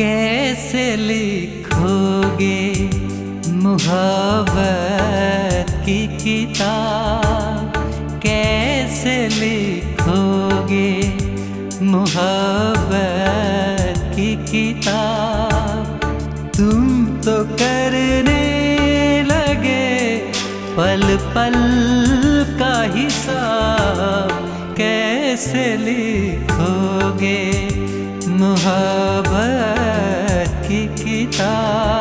कैसे लिखोगे मुहब्बत की किताब? कैसे लिखोगे मुहब्बत की किताब? तुम तो करने लगे पल पल का हिसाब। कैसे लिखोगे मुहब्बत की किताब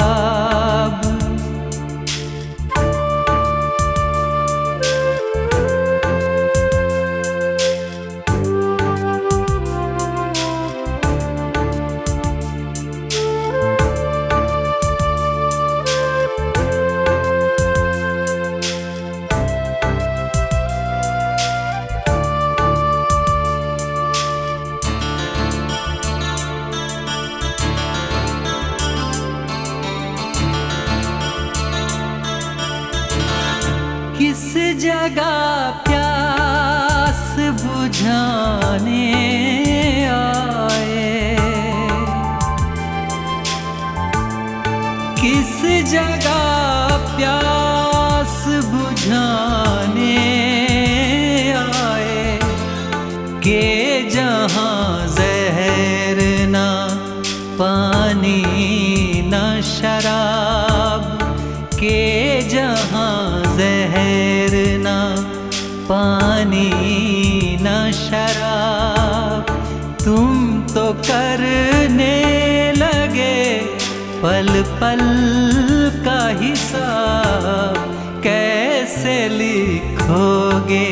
किस जगह प्यास बुझाने आए। किस जगह प्यास बुझाने पानी न शराब। तुम तो करने लगे पल पल का हिसाब। कैसे लिखोगे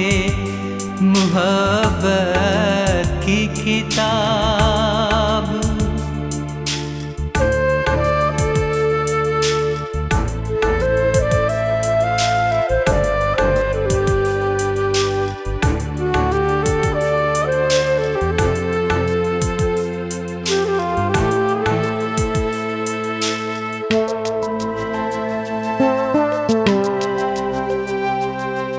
मुहब्बत की किताब?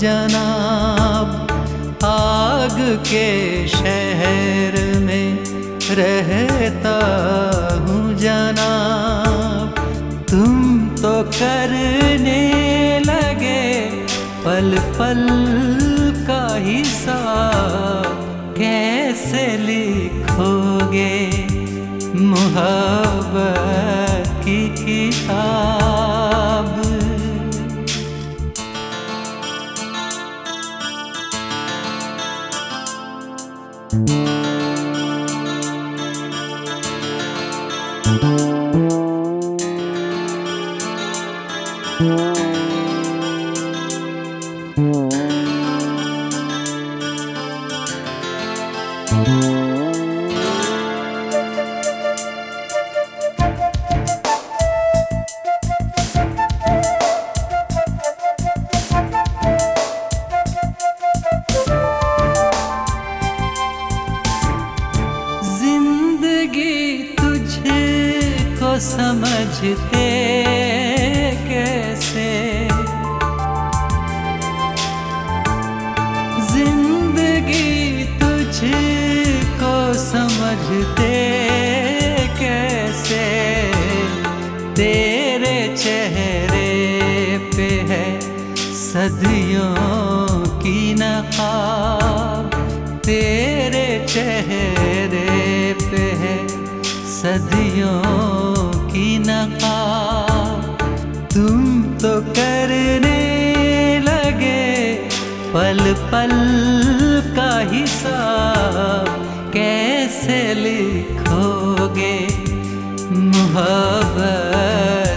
जनाब, आग के शहर में रहता हूँ जनाब। तुम तो करने लगे पल पल का हिसाब। कैसे लिखोगे मुहब्बत ज़िंदगी समझते कैसे? ज़िंदगी तुझको समझते कैसे? तेरे चेहरे पे है सदियों की नकाब तेरे चेहरे पे है सदियों तुम तो करने लगे पल पल का हिसाब। कैसे लिखोगे मोहब्बत?